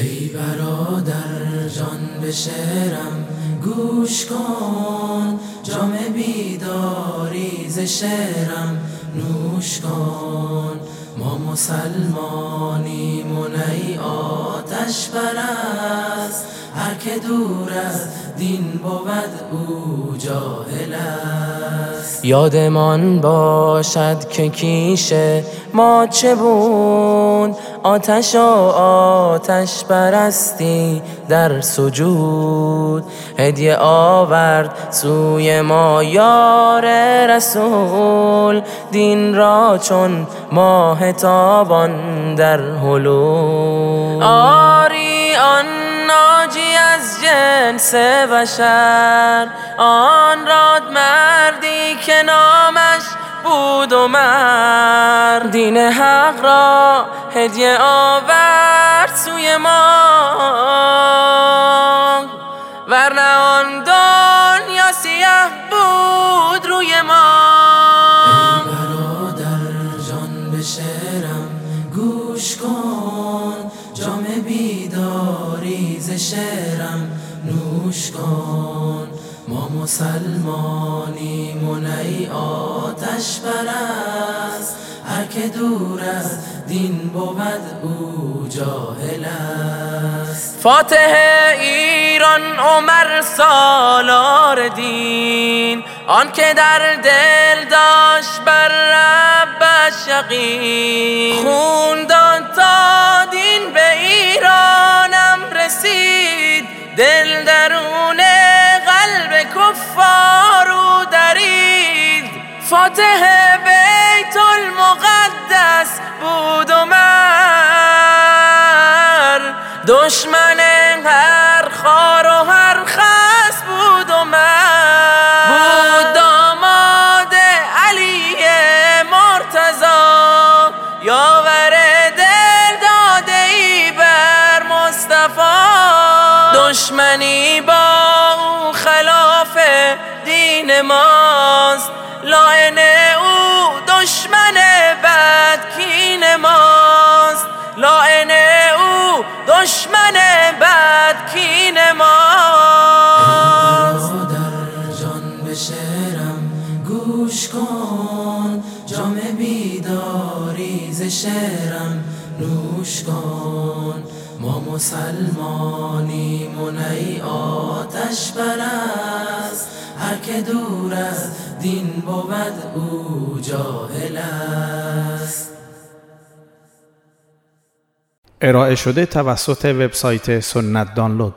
ای برادر جان به شعرم گوش کن. جام بیداری ز شعرم نوش کن. ما مسلمانیم و ای آتش برست هر که دور از دین بود او جاهل است. یادمان باشد که کیشه ما چه بود؟ آتش و آتش برستی در سجود. هدیه آورد سوی ما یار رسول. دین را چون ماه تابان در هلو آری آن ناجی از جنس بشر. آن راد بود و مرد دین حق را هدیه آورد سوی ما. ورنه آن دنیا سیه بود روی ما. ای برادر جان به شعرم گوش کن. جام بیداری ز شعرم نوش کن. ما مسلمانیم و ای آتش برست هر که دور از دین بود او جاهل است. فاتح ایران عمر سالار دین. آن که در دل داشت بر ربش یقین خون داد فاتح بیت المقدس بود و مر. دشمن هر خار و هر خس بود و مر. بود داماد علی مرتضا یاور دل داده ای بر مصطفی. دشمنی با او خلاف دین ماست. لاین او دشمن بدکین ماست. لاین او دشمن بدکین ماست. برادر جان به شعرم گوش کن. جام بیداری ز شعرم نوش کن. ما مسلمانیم و ای آتش برست هر که دور از دین بود او جاهل است. ارائه شده توسط وبسایت سنت دانلود.